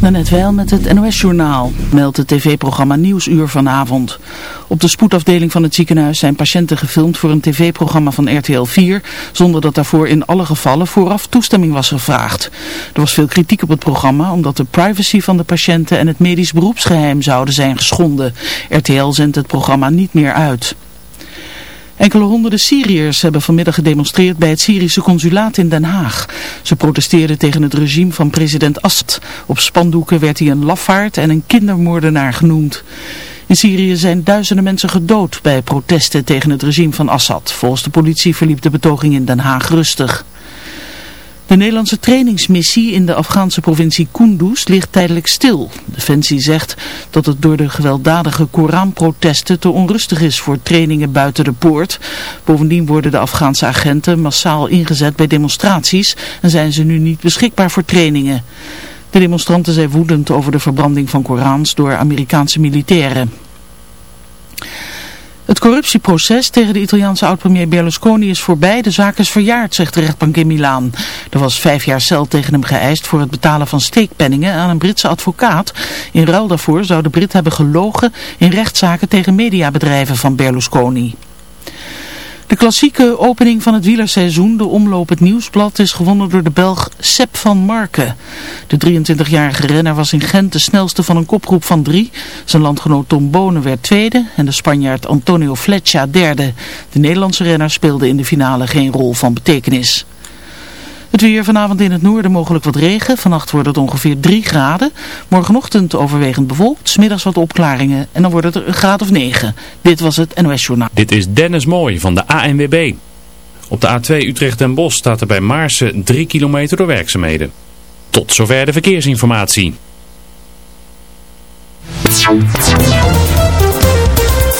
Net wel met het NOS-journaal, meldt het tv-programma Nieuwsuur vanavond. Op de spoedafdeling van het ziekenhuis zijn patiënten gefilmd voor een tv-programma van RTL 4, zonder dat daarvoor in alle gevallen vooraf toestemming was gevraagd. Er was veel kritiek op het programma, omdat de privacy van de patiënten en het medisch beroepsgeheim zouden zijn geschonden. RTL zendt het programma niet meer uit. Enkele honderden Syriërs hebben vanmiddag gedemonstreerd bij het Syrische consulaat in Den Haag. Ze protesteerden tegen het regime van president Assad. Op spandoeken werd hij een lafaard en een kindermoordenaar genoemd. In Syrië zijn duizenden mensen gedood bij protesten tegen het regime van Assad. Volgens de politie verliep de betoging in Den Haag rustig. De Nederlandse trainingsmissie in de Afghaanse provincie Kunduz ligt tijdelijk stil. Defensie zegt dat het door de gewelddadige Koranprotesten te onrustig is voor trainingen buiten de poort. Bovendien worden de Afghaanse agenten massaal ingezet bij demonstraties en zijn ze nu niet beschikbaar voor trainingen. De demonstranten zijn woedend over de verbranding van Korans door Amerikaanse militairen. Het corruptieproces tegen de Italiaanse oud-premier Berlusconi is voorbij. De zaak is verjaard, zegt de rechtbank in Milaan. Er was vijf jaar cel tegen hem geëist voor het betalen van steekpenningen aan een Britse advocaat. In ruil daarvoor zou de Brit hebben gelogen in rechtszaken tegen mediabedrijven van Berlusconi. De klassieke opening van het wielerseizoen, de omloop het nieuwsblad, is gewonnen door de Belg Sepp van Marken. De 23-jarige renner was in Gent de snelste van een kopgroep van drie. Zijn landgenoot Tom Bonen werd tweede en de Spanjaard Antonio Fletcher derde. De Nederlandse renner speelde in de finale geen rol van betekenis. Het weer vanavond in het noorden mogelijk wat regen. Vannacht wordt het ongeveer 3 graden. Morgenochtend overwegend bewolkt. Smiddags wat opklaringen. En dan wordt het een graad of 9. Dit was het NOS Journaal. Dit is Dennis Mooi van de ANWB. Op de A2 Utrecht en Bos staat er bij Maarsen 3 kilometer door werkzaamheden. Tot zover de verkeersinformatie.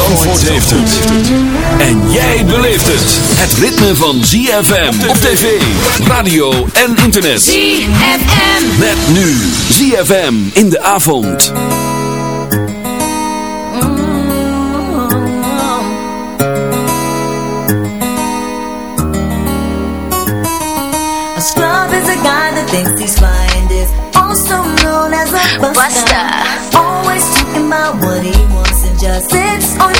Zandvoort heeft het. En jij beleeft het. Het ritme van ZFM op tv, radio en internet. ZFM. Met nu ZFM in de avond. A scrub is a guy that thinks he's fine. Is also known as a buster. Buster. Always talking about what he sits on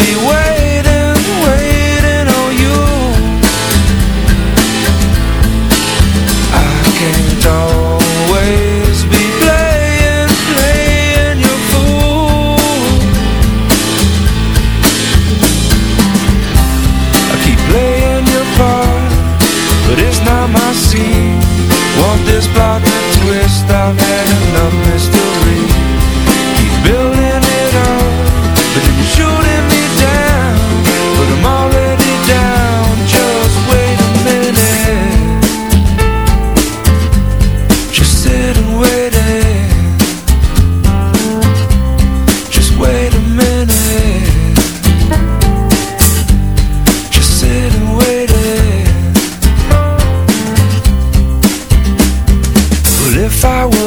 this blood, twist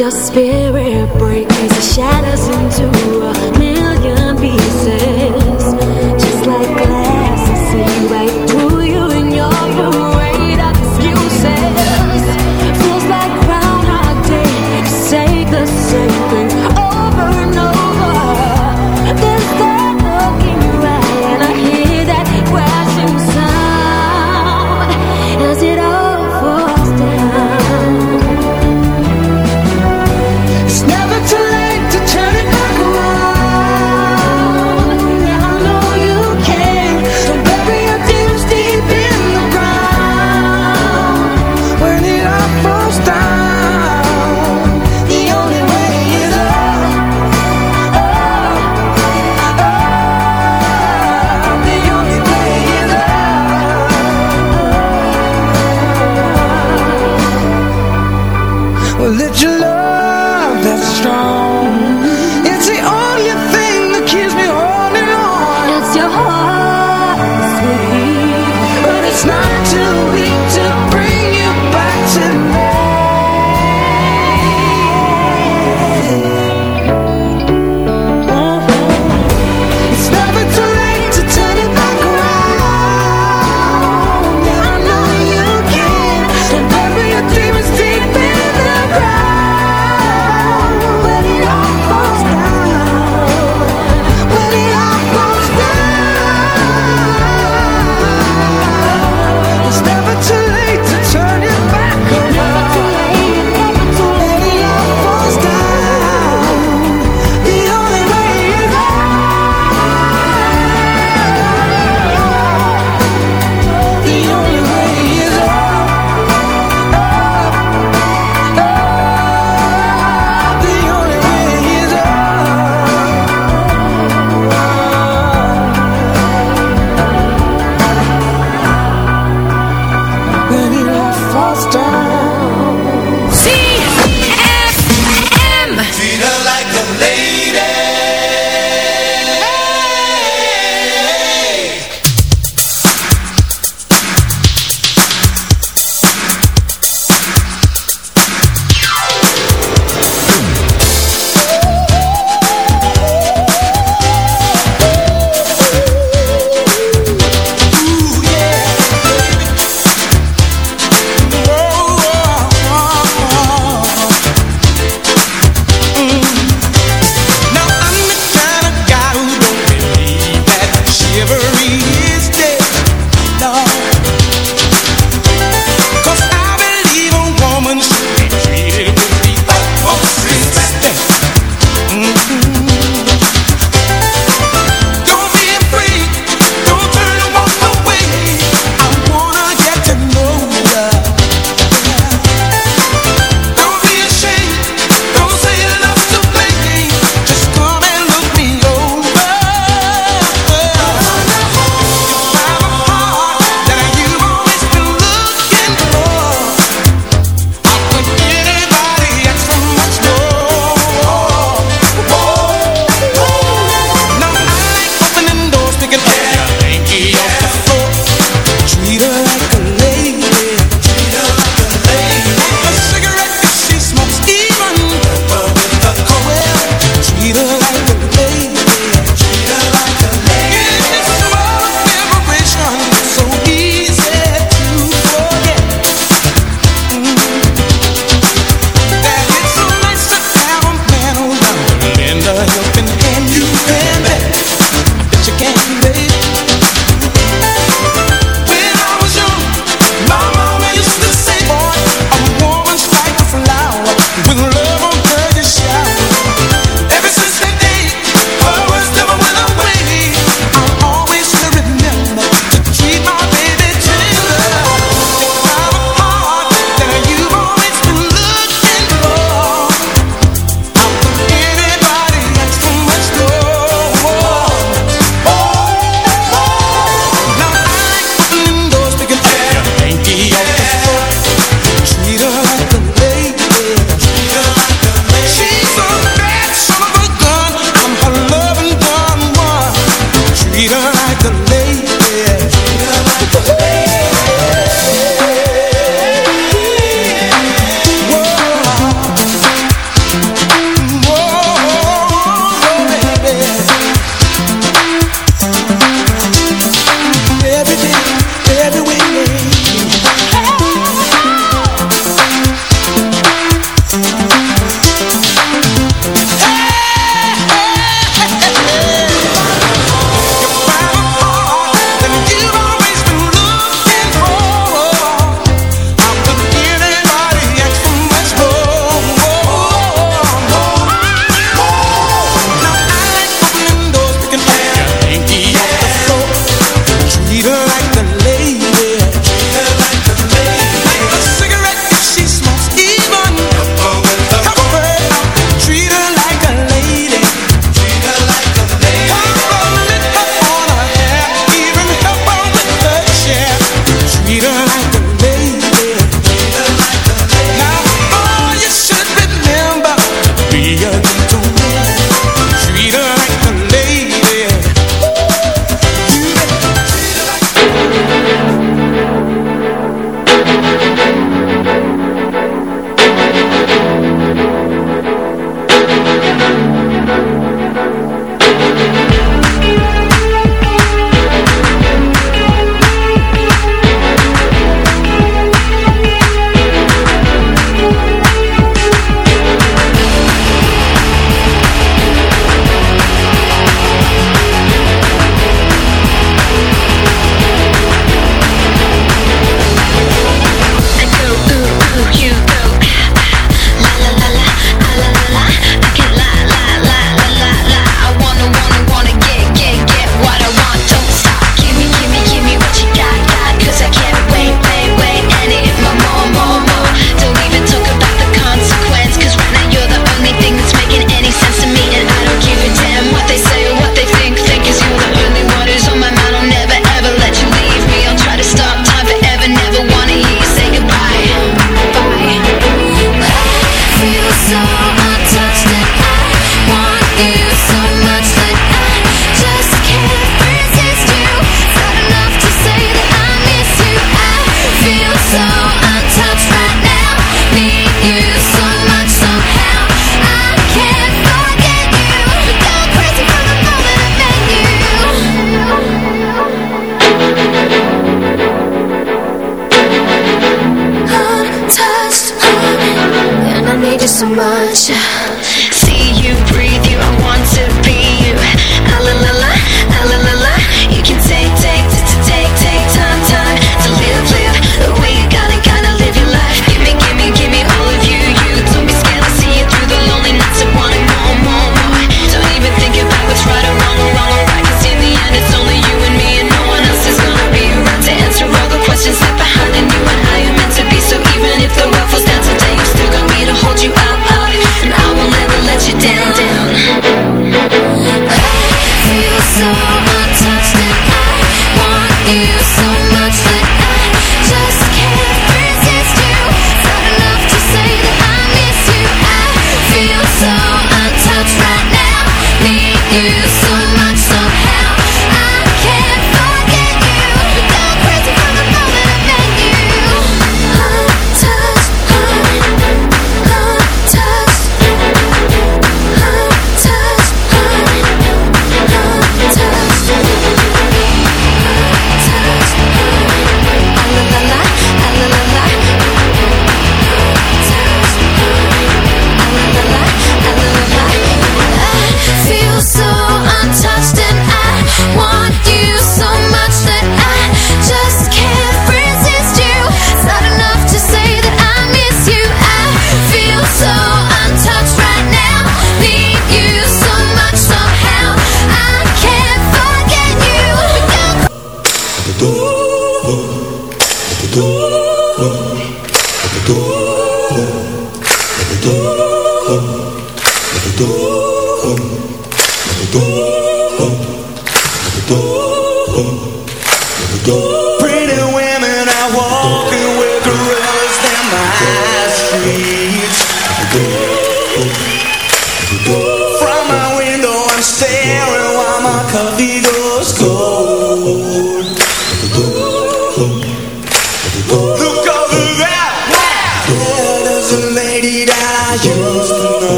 Your spirit breaks the shatters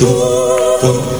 door.